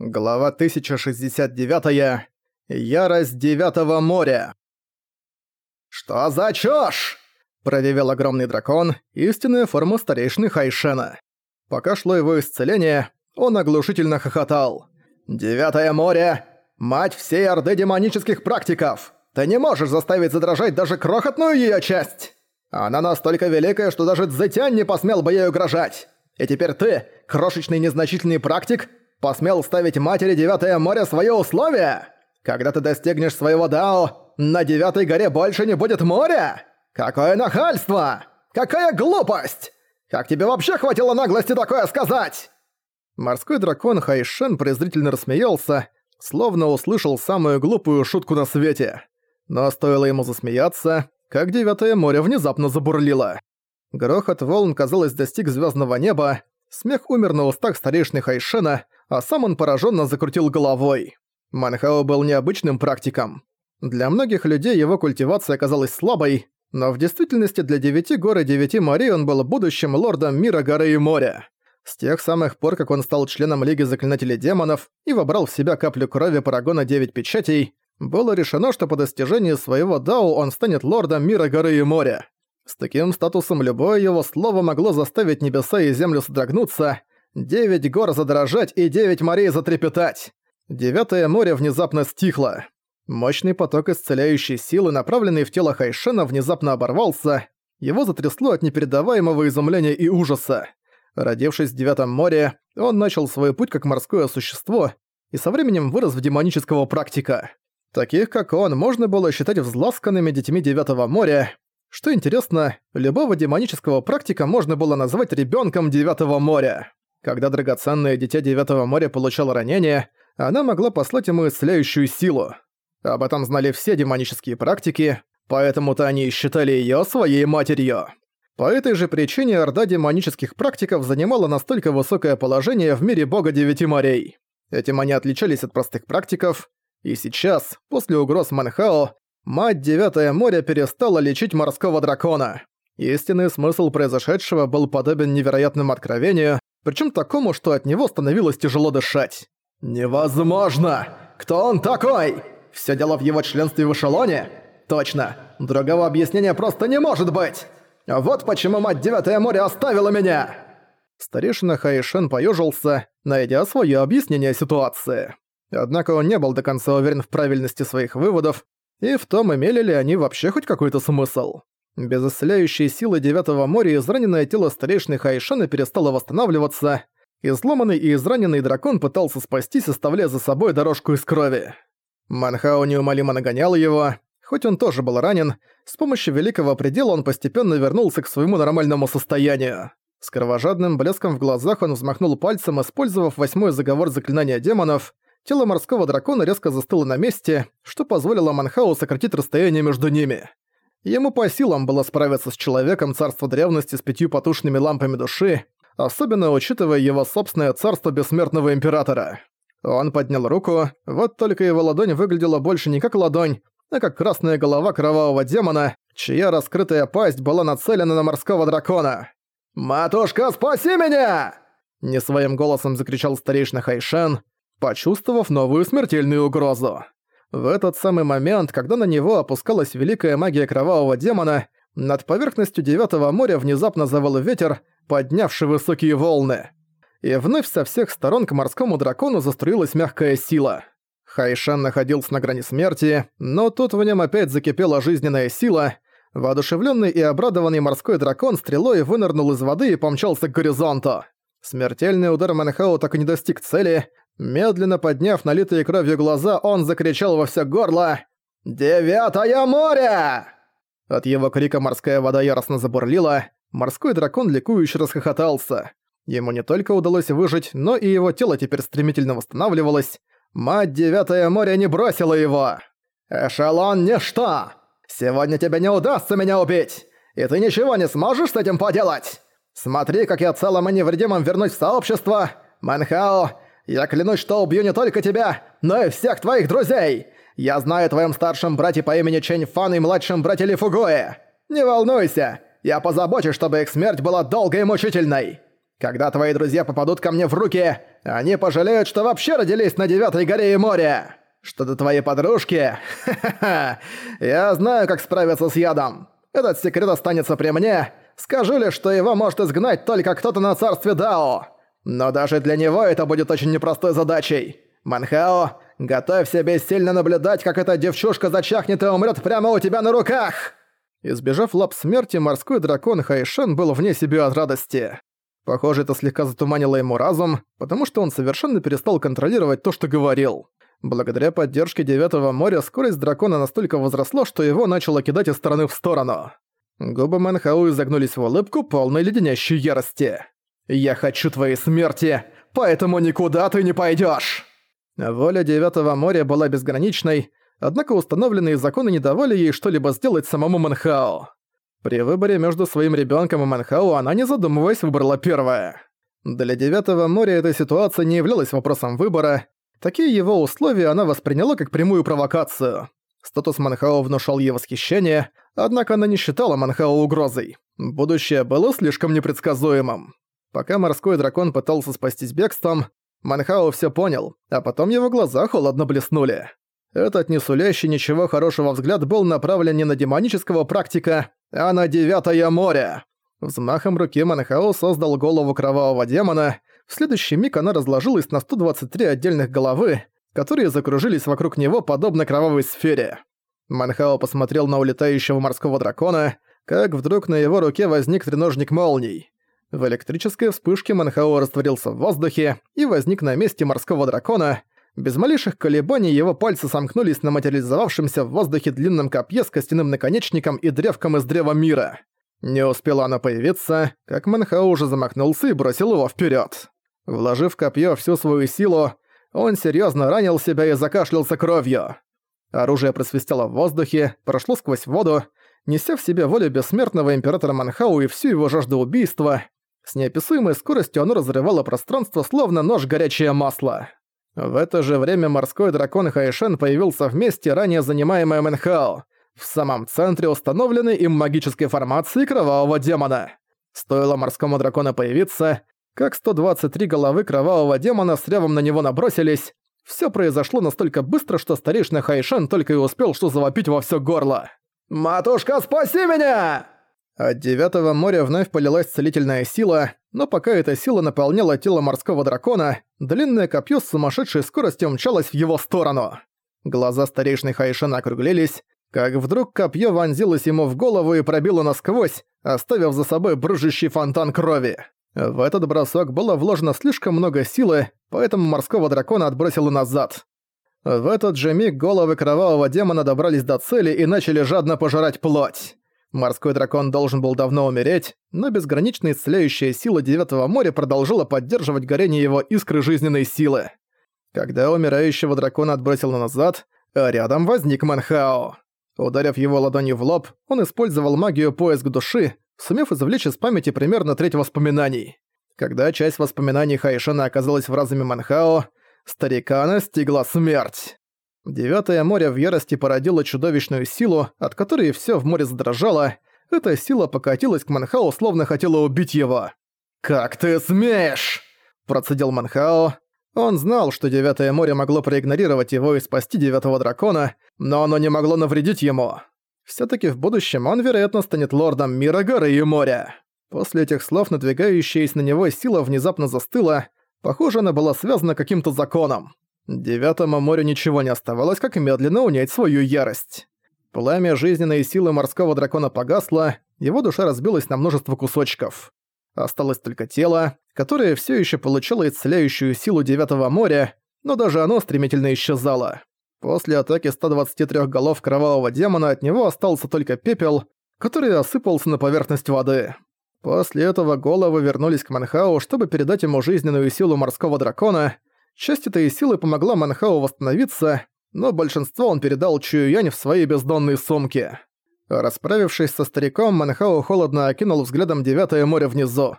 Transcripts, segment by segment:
Глава 1069. Ярость Девятого моря. «Что за чушь?» – проревел огромный дракон, истинная форма старейшины Хайшена. Пока шло его исцеление, он оглушительно хохотал. «Девятое море! Мать всей орды демонических практиков! Ты не можешь заставить задрожать даже крохотную её часть! Она настолько великая, что даже Цзэтянь не посмел бы ей угрожать! И теперь ты, крошечный незначительный практик, посмел ставить матери Девятое море свое условие? Когда ты достигнешь своего Дао, на Девятой горе больше не будет моря? Какое нахальство! Какая глупость! Как тебе вообще хватило наглости такое сказать?» Морской дракон Хайшен презрительно рассмеялся, словно услышал самую глупую шутку на свете. Но стоило ему засмеяться, как Девятое море внезапно забурлило. Грохот волн, казалось, достиг звездного неба, смех умер на устах старейшины Хайшена, а сам он пораженно закрутил головой. Манхао был необычным практиком. Для многих людей его культивация оказалась слабой, но в действительности для девяти гор и девяти морей он был будущим лордом мира горы и моря. С тех самых пор, как он стал членом Лиги Заклинателей Демонов и вобрал в себя каплю крови Парагона Девять Печатей, было решено, что по достижении своего Дао он станет лордом мира горы и моря. С таким статусом любое его слово могло заставить небеса и землю содрогнуться, Девять гор задрожать и девять морей затрепетать. Девятое море внезапно стихло. Мощный поток исцеляющей силы, направленный в тело Хайшена, внезапно оборвался. Его затрясло от непередаваемого изумления и ужаса. Родившись в Девятом море, он начал свой путь как морское существо и со временем вырос в демонического практика. Таких, как он, можно было считать взласканными детьми Девятого моря. Что интересно, любого демонического практика можно было назвать ребенком Девятого моря. Когда драгоценное дитя Девятого моря получало ранение, она могла послать ему исцеляющую силу. Об этом знали все демонические практики, поэтому-то они считали её своей матерью. По этой же причине Орда демонических практиков занимала настолько высокое положение в мире бога Девяти морей. Этим они отличались от простых практиков, и сейчас, после угроз Манхао, мать Девятое море перестала лечить морского дракона. Истинный смысл произошедшего был подобен невероятному откровению, причем такому, что от него становилось тяжело дышать. «Невозможно! Кто он такой? Все дело в его членстве в эшелоне? Точно! Другого объяснения просто не может быть! Вот почему мать Девятое море оставила меня!» Старейшина Хайшен поёжился, найдя свое объяснение ситуации. Однако он не был до конца уверен в правильности своих выводов и в том, имели ли они вообще хоть какой-то смысл. Без исцеляющей силы Девятого моря израненное тело старейшины Хайшена перестало восстанавливаться, изломанный и израненный дракон пытался спастись, оставляя за собой дорожку из крови. Манхао неумолимо нагонял его, хоть он тоже был ранен, с помощью Великого Предела он постепенно вернулся к своему нормальному состоянию. С кровожадным блеском в глазах он взмахнул пальцем, использовав восьмой заговор заклинания демонов. Тело морского дракона резко застыло на месте, что позволило Манхау сократить расстояние между ними. Ему по силам было справиться с человеком царства древности с пятью потушенными лампами души, особенно учитывая его собственное царство бессмертного императора. Он поднял руку, вот только его ладонь выглядела больше не как ладонь, а как красная голова кровавого демона, чья раскрытая пасть была нацелена на морского дракона. «Матушка, спаси меня!» Не своим голосом закричал старейшина Хайшен, почувствовав новую смертельную угрозу. В этот самый момент, когда на него опускалась великая магия кровавого демона, над поверхностью Девятого моря внезапно завыл ветер, поднявший высокие волны. И вновь со всех сторон к морскому дракону заструилась мягкая сила. Хайшан находился на грани смерти, но тут в нем опять закипела жизненная сила. Воодушевленный и обрадованный морской дракон стрелой вынырнул из воды и помчался к горизонту. Смертельный удар Манхау так и не достиг цели, Медленно подняв налитые кровью глаза, он закричал во всё горло «Девятое море!» От его крика морская вода яростно забурлила, морской дракон ликующе расхохотался. Ему не только удалось выжить, но и его тело теперь стремительно восстанавливалось. Мать Девятое море не бросила его! «Эшелон ничто! Сегодня тебе не удастся меня убить! И ты ничего не сможешь с этим поделать! Смотри, как я целым и невредимым вернусь в сообщество! Манхао, я клянусь, что убью не только тебя, но и всех твоих друзей! Я знаю о твоем старшем брате по имени Чэнь Фан и младшем брате Ли Фугуэ. Не волнуйся, я позабочусь, чтобы их смерть была долгой и мучительной. Когда твои друзья попадут ко мне в руки, они пожалеют, что вообще родились на Девятой горе и море! Что до твоей подружки, я знаю, как справиться с ядом. Этот секрет останется при мне. Скажу лишь, что его может изгнать только кто-то на царстве Дао. Но даже для него это будет очень непростой задачей. Манхао, готовь себе сильно наблюдать, как эта девчушка зачахнет и умрет прямо у тебя на руках!» Избежав лап смерти, морской дракон Хайшен был вне себя от радости. Похоже, это слегка затуманило ему разум, потому что он совершенно перестал контролировать то, что говорил. Благодаря поддержке Девятого моря скорость дракона настолько возросла, что его начало кидать из стороны в сторону. Губы Манхау изогнулись в улыбку, полной леденящей ярости. «Я хочу твоей смерти, поэтому никуда ты не пойдёшь!» Воля Девятого моря была безграничной, однако установленные законы не давали ей что-либо сделать самому Манхао. При выборе между своим ребенком и Манхау она, не задумываясь, выбрала первое. Для Девятого моря эта ситуация не являлась вопросом выбора. Такие его условия она восприняла как прямую провокацию. Статус Манхао внушал ей восхищение, однако она не считала Манхао угрозой. Будущее было слишком непредсказуемым. Пока морской дракон пытался спастись бегством, Манхао все понял, а потом его глаза холодно блеснули. Этот не сулящий ничего хорошего взгляд был направлен не на демонического практика, а на Девятое море. Взмахом руки Манхао создал голову кровавого демона. В следующий миг она разложилась на 123 отдельных головы, которые закружились вокруг него подобно кровавой сфере. Манхао посмотрел на улетающего морского дракона, как вдруг на его руке возник треножник молний. В электрической вспышке Манхао растворился в воздухе и возник на месте морского дракона. Без малейших колебаний его пальцы сомкнулись на материализовавшемся в воздухе длинном копье с костяным наконечником и древком из древа мира. Не успела она появиться, как Манхау уже замахнулся и бросил его вперед. Вложив копье всю свою силу, он серьезно ранил себя и закашлялся кровью. Оружие просвистело в воздухе, прошло сквозь воду, неся в себе волю бессмертного императора Манхау и всю его жажду убийства. С неописуемой скоростью оно разрывало пространство, словно нож горячее масло. В это же время морской дракон Хайшен появился в месте, ранее занимаемое Мэнхао, в самом центре установленной им магической формации кровавого демона. Стоило морскому дракону появиться, как 123 головы кровавого демона с ревом на него набросились. Все произошло настолько быстро, что старейшина Хайшен только и успел что завопить во все горло. «Матушка, спаси меня!» От Девятого моря вновь полилась целительная сила, но пока эта сила наполняла тело морского дракона, длинное копье с сумасшедшей скоростью мчалось в его сторону. Глаза старейшины Хайшена округлились, как вдруг копье вонзилось ему в голову и пробило насквозь, оставив за собой брыжущий фонтан крови. В этот бросок было вложено слишком много силы, поэтому морского дракона отбросило назад. В этот же миг головы кровавого демона добрались до цели и начали жадно пожирать плоть. Морской дракон должен был давно умереть, но безграничная исцеляющая сила Девятого моря продолжила поддерживать горение его искры жизненной силы. Когда умирающего дракона отбросило назад, рядом возник Манхао. Ударив его ладонью в лоб, он использовал магию поиск души, сумев извлечь из памяти примерно треть воспоминаний. Когда часть воспоминаний Хайшена оказалась в разуме Манхао, старика настигла смерть. Девятое море в ярости породило чудовищную силу, от которой все в море задрожало. Эта сила покатилась к Манхао, словно хотела убить его. «Как ты смеешь!» – процедил Манхао. Он знал, что Девятое море могло проигнорировать его и спасти Девятого дракона, но оно не могло навредить ему. все таки в будущем он, вероятно, станет лордом мира горы и моря. После этих слов надвигающаяся на него сила внезапно застыла, похоже, она была связана каким-то законом. Девятому морю ничего не оставалось, как медленно унять свою ярость. Пламя жизненной силы морского дракона погасло, его душа разбилась на множество кусочков. Осталось только тело, которое все еще получало исцеляющую силу Девятого моря, но даже оно стремительно исчезало. После атаки 123 голов кровавого демона от него остался только пепел, который осыпался на поверхность воды. После этого головы вернулись к Манхау, чтобы передать ему жизненную силу морского дракона, Часть этой силы помогла Манхау восстановиться, но большинство он передал Чуюянь в своей бездонной сумке. Расправившись со стариком, Манхау холодно окинул взглядом Девятое море внизу.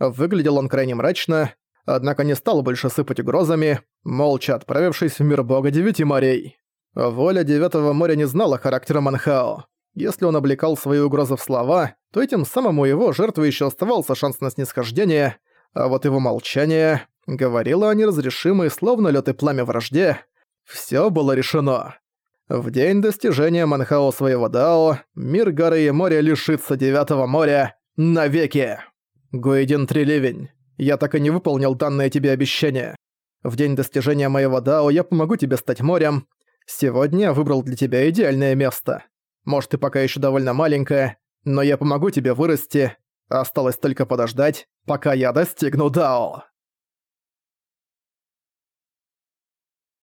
Выглядел он крайне мрачно, однако не стал больше сыпать угрозами, молча отправившись в мир бога Девяти морей. Воля Девятого моря не знала характера Манхао. Если он облекал свои угрозы в слова, то этим самым у его жертвы еще оставался шанс на снисхождение, а вот его молчание Говорила о неразрешимой, словно лёд и пламя вражде. Всё было решено. В день достижения Манхао своего Дао, мир горы и моря лишится Девятого моря навеки. Гуэдин Трилевень, я так и не выполнил данное тебе обещание. В день достижения моего Дао я помогу тебе стать морем. Сегодня я выбрал для тебя идеальное место. Может, ты пока ещё довольно маленькая, но я помогу тебе вырасти. Осталось только подождать, пока я достигну Дао.